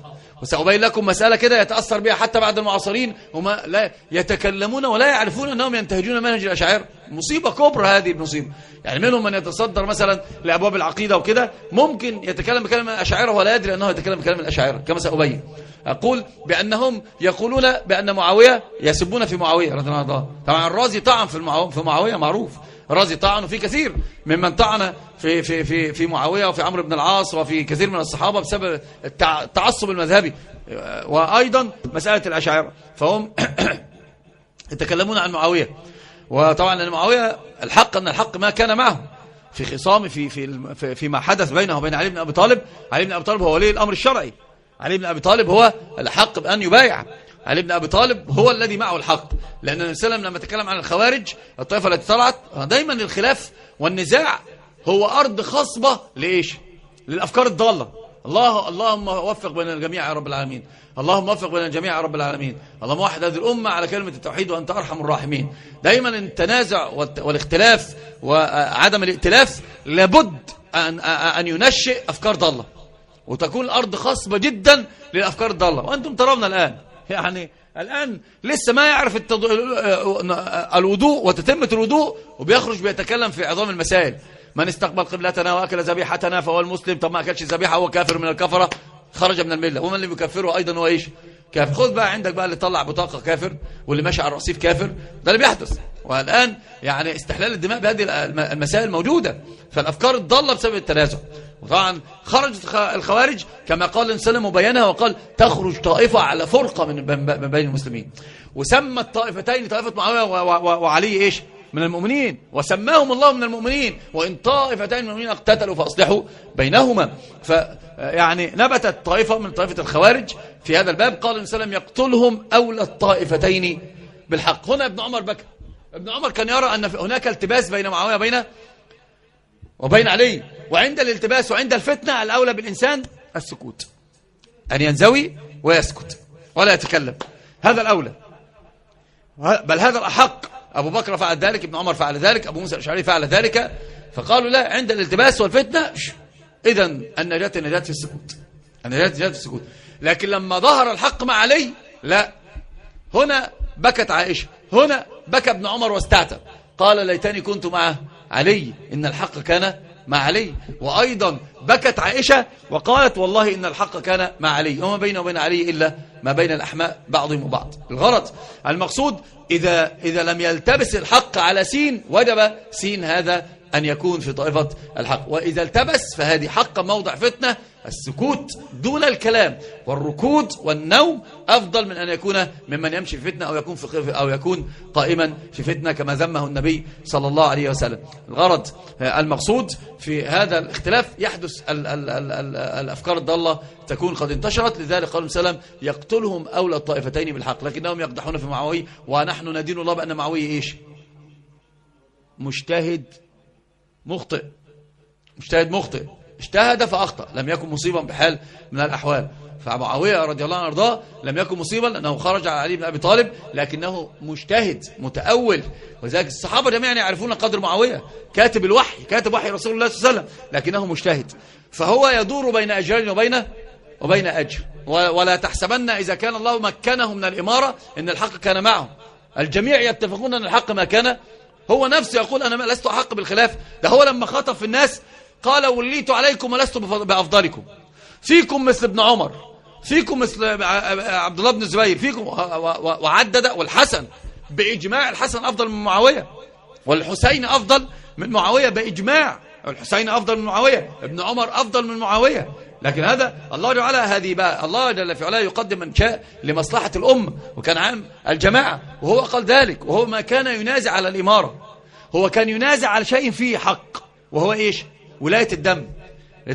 وسأبين لكم مسألة كده يتأثر بها حتى بعد المعاصرين هم لا يتكلمون ولا يعرفون أنهم ينتهجون منهج الأشاعرة مصيبة كبرى هذه المصيبة. يعني منهم من يتصدر مثلا لأبواب العقيدة وكده ممكن يتكلم بكلام الأشاعرة ولا يدري أنه يتكلم بكلام الأشاعرة كما سأبين. أقول بأنهم يقولون بأن معاوية يسبون في معاوية رضي الله عنه. طبعا الرازي طعن في معاوية معروف. رازي طعن في كثير ممن طعن في في في في معاوية وفي عمرو بن العاص وفي كثير من الصحابة بسبب التعصب المذهبي. وأيضا مسألة الاشاعره فهم يتكلمون عن معاوية. وطبعا معاوية الحق أن الحق ما كان معه. في خصام في في فيما حدث بينه وبين علي بن أبي طالب. علي بن أبي طالب هو ولي الأمر الشرعي. علي بن أبي طالب هو الحق بأن يبايع علي بن أبي طالب هو الذي معه الحق. لأن النبي صلى الله عليه وسلم لما تكلم عن الخوارج الطائفة التي طلعت دايما الخلاف والنزاع هو أرض خصبة لإيش؟ للأفكار الضالة. الله اللهم وفق بين الجميع يا رب العالمين. اللهم وفق بين الجميع يا رب العالمين. اللهم وحد هذه الأمة على كلمة التوحيد وأنت أرحم الراحمين. دايما التنازع والاختلاف وعدم الائتلاف لابد أن, أن ينشئ أفكار ضالة. وتكون الأرض خصبة جدا للأفكار الضالة. وأنتم ترون الآن يعني الآن لسه ما يعرف التض... الوضوء وتتمة الوضوء وبيخرج بيتكلم في عظام المسائل. من استقبل قبلتنا وأكل ذبيحتنا فهو المسلم طب ما أكلش ذبيحة هو كافر من الكفرة خرج من الملة. ومن اللي بيكفره أيضا هو إيش؟ كافر. خذ بقى عندك بقى اللي طلع بطاقة كافر واللي ماشي على الرصيف كافر. ده اللي بيحدث. والآن يعني استحلال الدماء بهذه المسائل موجودة. فالأفكار الضالة بسبب التنازع. وطبعا خرجت الخوارج كما قال الإنسان مبينها وقال تخرج طائفة على فرقة من بين المسلمين. وسمى الطائفتين طائفة معاوية وعلي إيش؟ من المؤمنين. وسماهم الله من المؤمنين. وإن طائفتين من المؤمنين اقتتلوا فأصلحوا بينهما. فيعني نبتت طائفة من طائفة الخوارج في هذا الباب قال الإنسان يقتلهم أولى الطائفتين بالحق. هنا ابن عمر بكى ابن عمر كان يرى أن هناك التباس بين معاوية وبين وبين علي. وعند الالتباس وعند الفتنة الأولى بالإنسان السكوت. أن ينزوي ويسكت. ولا يتكلم. هذا الأولى. بل هذا الأحق. أبو بكر فعل ذلك ابن عمر فعل ذلك أبو موسى الأشعري فعل ذلك. فقالوا لا عند الالتباس والفتنة إذا النجاة النجاة في السكوت. النجاة النجاة في السكوت. لكن لما ظهر الحق مع علي لا. هنا بكت عائشة هنا بكى ابن عمر واستعتب. قال ليتني كنت مع علي إن الحق كان مع علي. وأيضا بكت عائشة وقالت والله إن الحق كان مع علي. وما بين وبين علي إلا ما بين الأحماء بعضهم وبعض. الغرض المقصود إذا, إذا لم يلتبس الحق على سين وجب سين هذا أن يكون في طائفة الحق. وإذا التبس فهذه حق موضع فتنة السكوت دون الكلام. والركود والنوم أفضل من أن يكون ممن يمشي في فتنة أو يكون, في أو يكون قائما في فتنة كما ذمه النبي صلى الله عليه وسلم. الغرض المقصود في هذا الاختلاف يحدث ال ال ال ال الأفكار الضالة تكون قد انتشرت لذلك قال سلام يقتلهم أولى الطائفتين بالحق. لكنهم يقدحون في معاوية ونحن ندين الله بأن معاوية إيش؟ مجتهد مخطئ. مجتهد مخطئ. اجتهد فأخطأ. لم يكن مصيبا بحال من الأحوال. فمعاوية رضي الله عنه أرضاه لم يكن مصيبا لأنه خرج على علي بن أبي طالب لكنه مجتهد متأول. وذلك الصحابة جميعا يعرفون قدر معاوية كاتب الوحي كاتب وحي رسول الله صلى الله عليه وسلم لكنه مجتهد. فهو يدور بين أجرين وبين وبين أجر. ولا تحسبن إذا كان الله مكنه من الإمارة إن الحق كان معه الجميع يتفقون أن الحق ما كان. هو نفسه يقول أنا لست أحق بالخلاف. ده هو لما خطب في الناس قال وليت عليكم ولست بأفضلكم. فيكم مثل ابن عمر. فيكم مثل عبد الله بن الزبير فيكم وعدد والحسن. بإجماع الحسن أفضل من معاوية. والحسين أفضل من معاوية بإجماع. الحسين أفضل من معاوية. ابن عمر أفضل من معاوية. لكن هذا الله جعل هذه بقى الله جل في علاه يقدم من شاء لمصلحة الأمة. وكان عام الجماعة. وهو قال ذلك. وهو ما كان ينازع على الإمارة. هو كان ينازع على شيء فيه حق. وهو إيش؟ ولاية الدم.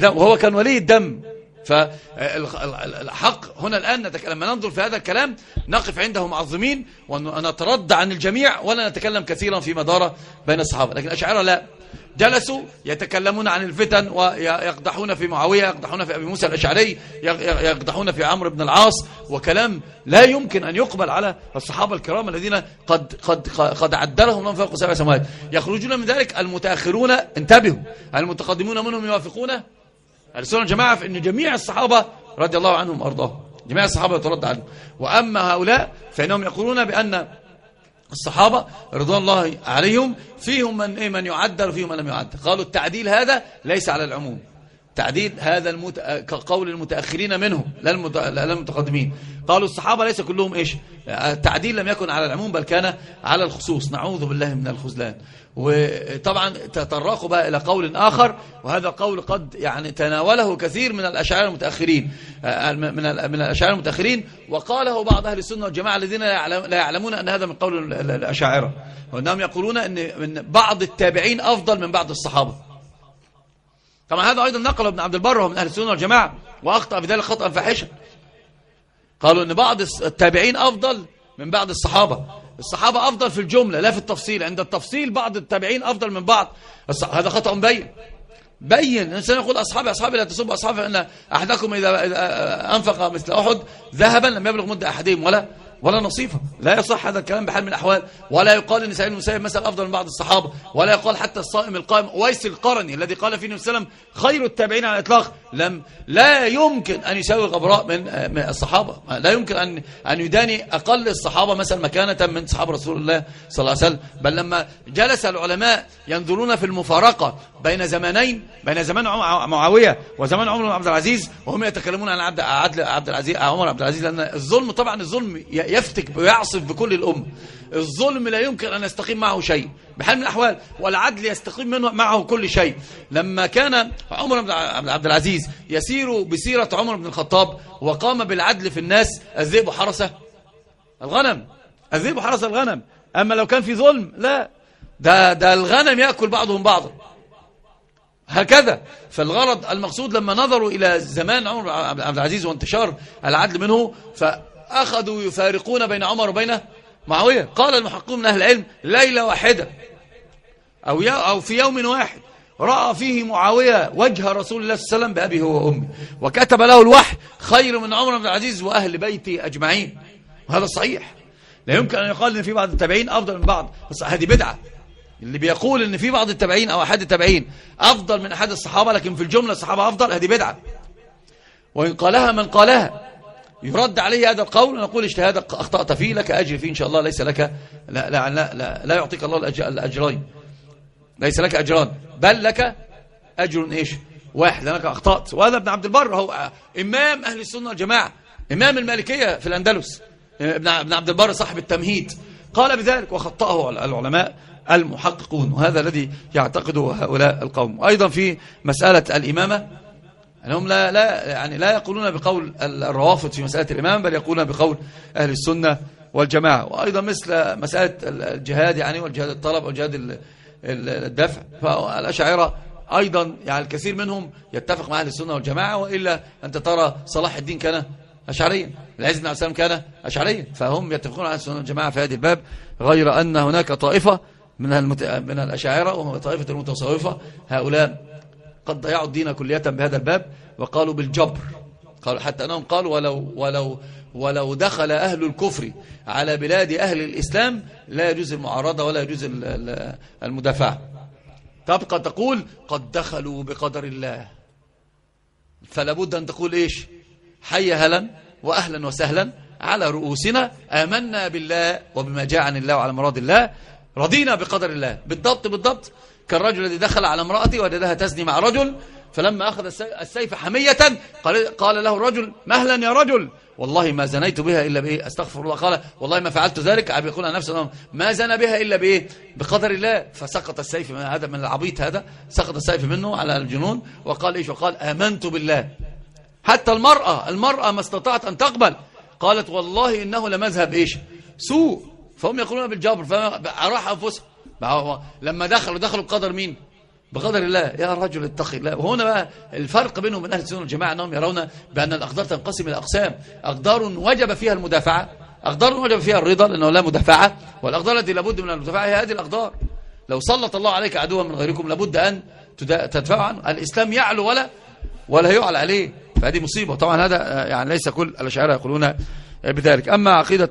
وهو كان ولي الدم. فالحق هنا الآن لما ننظر في هذا الكلام نقف عنده معظمين ونترد عن الجميع ولا نتكلم كثيرا في مدارة بين الصحابة. لكن الأشعار لا. جلسوا يتكلمون عن الفتن ويقدحون في معاوية يقدحون في أبي موسى الأشعري يقدحون في عمرو بن العاص وكلام لا يمكن أن يقبل على الصحابة الكرام الذين قد, قد, قد عدلهم لهم فوق سبع سماوات. يخرجون من ذلك المتأخرون انتبهوا المتقدمون منهم يوافقون. السنة الجماعة في أن جميع الصحابة رضي الله عنهم وأرضاهم. جميع الصحابة يترد عنهم وأما هؤلاء فإنهم يقولون بأن الصحابة رضوان الله عليهم فيهم من, إيه؟ من يعدل وفيهم من لم يعدل. قالوا التعديل هذا ليس على العموم. تعديل هذا المت... قول المتأخرين منهم لا المتقدمين. قالوا الصحابة ليس كلهم إيش؟ التعديل لم يكن على العموم بل كان على الخصوص. نعوذ بالله من الخذلان. وطبعا تطرقوا بقى إلى قول آخر وهذا القول قد يعني تناوله كثير من الأشاعرة المتأخرين. من من الأشاعرة المتأخرين. وقاله بعض أهل السنة والجماعة الذين لا يعلمون أن هذا من قول الأشاعرة. وأنهم يقولون أن بعض التابعين أفضل من بعض الصحابة. طبعا هذا أيضا نقله ابن عبد البر من أهل السنة والجماعة وأخطأ بذلك خطأ فاحشا قالوا أن بعض التابعين أفضل من بعض الصحابة. الصحابة أفضل في الجملة لا في التفصيل. عند التفصيل بعض التابعين أفضل من بعض. هذا خطأ بين. بين. الإنسان يقول أصحابي أصحابي لا تسبوا أصحابي فإن أحدكم إذا أنفق مثل أحد ذهبا لم يبلغ مدة أحدهم ولا ولا نصيفة. لا يصح هذا الكلام بحال من الأحوال. ولا يقال أن سعيد المسيب مثلا أفضل من بعض الصحابة. ولا يقال حتى الصائم القائم ويس القرني الذي قال فيه النبي صلى الله عليه وسلم خير التابعين على الإطلاق. لم لا يمكن أن يساوي غبراء من, الصحابة. لا يمكن أن أن يداني أقل الصحابة مثلا مكانة من صحابة رسول الله صلى الله عليه وسلم. بل لما جلس العلماء ينظرون في المفارقة بين زمانين بين زمان معاوية وزمان عمر بن عبد العزيز وهم يتكلمون عن عبد عبد العزيز عمر عبد العزيز لأن الظلم طبعا الظلم يفتك ويعصف بكل الأمة. الظلم لا يمكن أن يستقيم معه شيء. بحال من الأحوال والعدل يستقيم منه معه كل شيء. لما كان عمر بن عبد العزيز يسير بسيرة عمر بن الخطاب وقام بالعدل في الناس الذئب حرس الغنم. الذئب حرس الغنم. أما لو كان في ظلم لا. ده, ده الغنم يأكل بعضهم بعضا هكذا. فالغرض المقصود لما نظروا إلى زمان عمر عبد العزيز وانتشار العدل منه فأخذوا يفارقون بين عمر وبين معاوية. قال المحققون من أهل العلم ليلة واحدة أو, أو في يوم واحد رأى فيه معاوية وجه رسول الله صلى الله عليه وسلم بأبيه وأمه. وكتب له الوحي خير من عمر بن العزيز وأهل بيتي أجمعين. وهذا صحيح. لا يمكن أن يقال أن في بعض التابعين أفضل من بعض. بس هذه بدعة. اللي بيقول أن في بعض التابعين أو أحد التابعين أفضل من أحد الصحابة لكن في الجملة الصحابة أفضل هذه بدعة. وإن قالها من قالها. يرد عليه هذا القول ونقول اجتهادك أخطأت فيه لك أجر فيه إن شاء الله ليس لك لا, لا, لا, لا, لا يعطيك الله الأجرين. ليس لك أجران بل لك أجر إيش؟ واحد لأنك أخطأت. وهذا ابن عبد البر هو إمام أهل السنة والجماعة إمام المالكية في الأندلس. ابن عبد البر صاحب التمهيد. قال بذلك وخطأه العلماء المحققون وهذا الذي يعتقده هؤلاء القوم. أيضا في مسألة الإمامة أنهم لا, لا, يعني لا يقولون بقول الروافض في مسألة الإمام بل يقولون بقول أهل السنة والجماعة. وأيضا مثل مسألة الجهاد يعني والجهاد الطلب والجهاد الدفع. فالأشاعرة أيضا يعني الكثير منهم يتفق مع أهل السنة والجماعة وإلا أنت ترى صلاح الدين كان أشعريا العز بن عبد كان أشعريا. فهم يتفقون على السنة والجماعة في هذه الباب غير أن هناك طائفة من المت... من الأشاعرة وهو طائفة المتصوفة هؤلاء قد ضيعوا الدين كلية بهذا الباب وقالوا بالجبر. قالوا حتى أنهم قالوا ولو, ولو, ولو دخل أهل الكفر على بلاد أهل الإسلام لا يجوز المعارضة ولا يجوز المدافعة. تبقى تقول قد دخلوا بقدر الله. فلابد أن تقول إيش؟ حي هلا وأهلا وسهلا على رؤوسنا. آمنا بالله وبما جاء عن الله وعلى مراد الله. رضينا بقدر الله. بالضبط بالضبط. كالرجل الذي دخل على امرأتي وجدها تزني مع رجل فلما أخذ السيف حمية قال, قال له الرجل مهلا يا رجل. والله ما زنيت بها إلا بإيه؟ أستغفر الله. قال والله ما فعلت ذلك. أبي يقول نفسه ما زنى بها إلا بإيه؟ بقدر الله. فسقط السيف من هذا من العبيط هذا سقط السيف منه على الجنون. وقال إيش؟ وقال آمنت بالله. حتى المرأة المرأة ما استطاعت أن تقبل. قالت والله إنه لمذهب إيش؟ سوء. فهم يقولون بالجبر فراح أنفسهم. لما دخلوا دخلوا بقدر مين؟ بقدر الله. يا رجل اتقي الله. وهنا بقى الفرق بينهم من أهل السنة والجماعة أنهم يرون بأن الأقدار تنقسم إلى أقسام. أقدار وجب فيها المدافعة. أقدار وجب فيها الرضا لأنه لا مدافعة. والأقدار التي لابد من المدافعة هي هذه الأقدار. لو سلط الله عليك عدوا من غيركم لابد أن تدفع عنه. الإسلام يعلو ولا ولا يعلى عليه. فهذه مصيبة. طبعا هذا يعني ليس كل الأشعار يقولون بذلك. أما عقيدة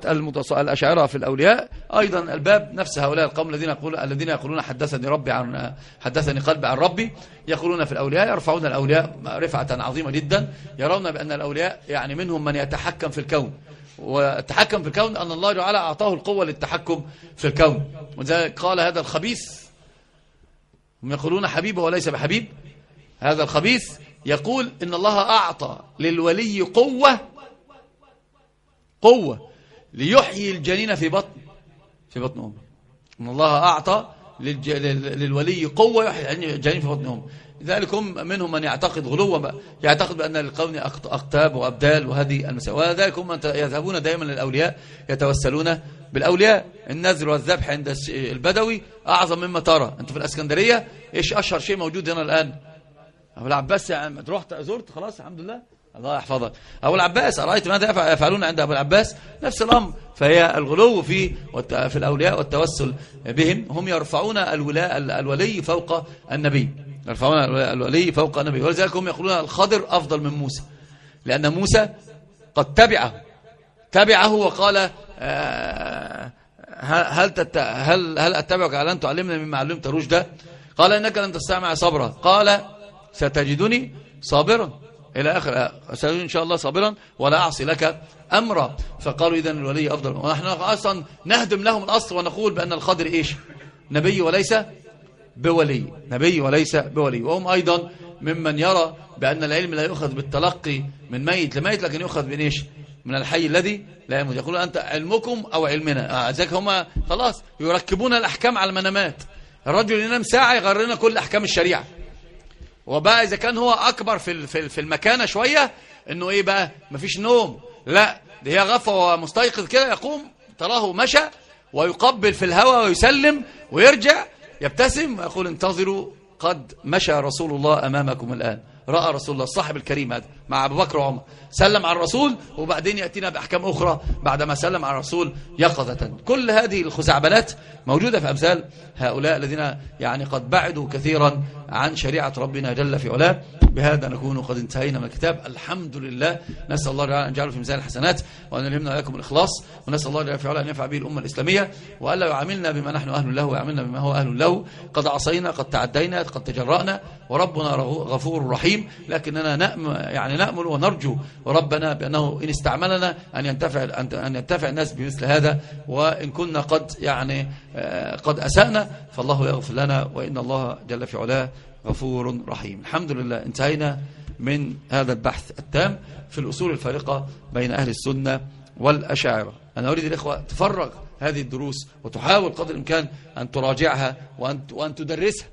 الأشاعرة في الأولياء أيضا الباب نفس هؤلاء القوم الذين يقولون الذين يقولون حدثني ربي عن حدثني قلبي عن ربي يقولون في الأولياء يرفعون الأولياء رفعة عظيمة جدا يرون بأن الأولياء يعني منهم من يتحكم في الكون. والتحكم في الكون أن الله تعالى أعطاه القوة للتحكم في الكون. وذلك قال هذا الخبيث هم يقولون حبيب وليس بحبيب. هذا الخبيث يقول إن الله أعطى للولي قوة قوة ليحيي الجنين في بطن في بطن أمه. إن الله أعطى للولي قوة يحيي الجنين في بطن أمه. لذلك هم منهم من يعتقد غلوا يعتقد بأن للقوم أقتاب وأبدال وهذه المسائل وذلك هم يذهبون دائما للأولياء يتوسلون بالأولياء. النذر والذبح عند البدوي أعظم مما ترى. أنت في الأسكندرية إيش أشهر شيء موجود هنا الآن؟ أبو العباس يعني رحت زرت خلاص الحمد لله. الله يحفظك. أبو العباس أرأيت ماذا يفعلون عند أبو العباس؟ نفس الأمر فهي الغلو في في الأولياء والتوسل بهم. هم يرفعون الولاء الولي فوق النبي. يرفعون الولي فوق النبي. ولذلك هم يقولون الخضر أفضل من موسى. لأن موسى قد تبعه. تبعه وقال آه، هل هل هل أتبعك؟ على ان تعلمنا مما علمت؟ رشدا قال إنك لن تستمع صبرا. قال ستجدني صابرا. إلى آخر ستجدني إن شاء الله صابرا ولا أعصي لك أمرا. فقالوا اذا الولي أفضل. ونحن أصلا نهدم لهم الأصل ونقول بأن الخضر إيش؟ نبي وليس بولي. نبي وليس بولي. وهم أيضا ممن يرى بأن العلم لا يؤخذ بالتلقي من ميت. لميت لكن يؤخذ من إيش؟ من الحي الذي لا يموت. يقولون أنت علمكم أو علمنا. ذلك هم خلاص. يركبون الأحكام على المنامات. الرجل ينام ساعة يغير لنا كل أحكام الشريعة. وبقى إذا كان هو أكبر في في المكانة شوية إنه إيه بقى؟ مفيش نوم. لا ده هي غفة ومستيقظ كده يقوم تراه مشى ويقبل في الهواء ويسلم ويرجع يبتسم ويقول انتظروا قد مشى رسول الله أمامكم الآن. رأى رسول الله الصاحب الكريم هذا. مع أبو بكر وعمر. سلم على الرسول وبعدين يأتينا بأحكام أخرى بعدما سلم على الرسول يقظة. كل هذه الخزعبلات موجودة في أمثال هؤلاء الذين يعني قد بعدوا كثيرا عن شريعة ربنا جل في علاه. بهذا نكون قد انتهينا من الكتاب. الحمد لله. نسأل الله تعالى أن يجعله في ميزان الحسنات وأن يلهمنا لكم الإخلاص ونسأل الله جل في علاه أن ينفع به الأمة الإسلامية وألا يعاملنا بما نحن أهل له ويعاملنا بما هو أهل له. قد عصينا قد تعدينا قد تجرأنا وربنا غفور رحيم. لكننا نأم يعني نأمل ونرجو ربنا بأنه إن استعملنا أن ينتفع أن ينتفع الناس بمثل هذا وإن كنا قد يعني آه، قد أسأنا فالله يغفر لنا وإن الله جل في علاه غفور رحيم. الحمد لله انتهينا من هذا البحث التام في الأصول الفارقة بين أهل السنة والأشاعرة. أنا أريد الإخوة تفرغ هذه الدروس وتحاول قدر الإمكان أن تراجعها وأن, وأن تدرسها.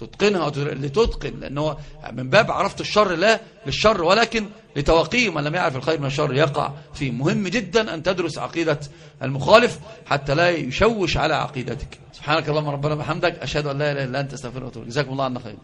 تتقنها لتتقن لأنه من باب عرفت الشر لا للشر ولكن لتوقيه من لم يعرف الخير من الشر يقع فيه مهم جدا أن تدرس عقيدة المخالف حتى لا يشوش على عقيدتك. سبحانك اللهم ربنا بحمدك أشهد أن لا إله إلا أنت أستغفرك وأتوب جزاكم الله عنا خير.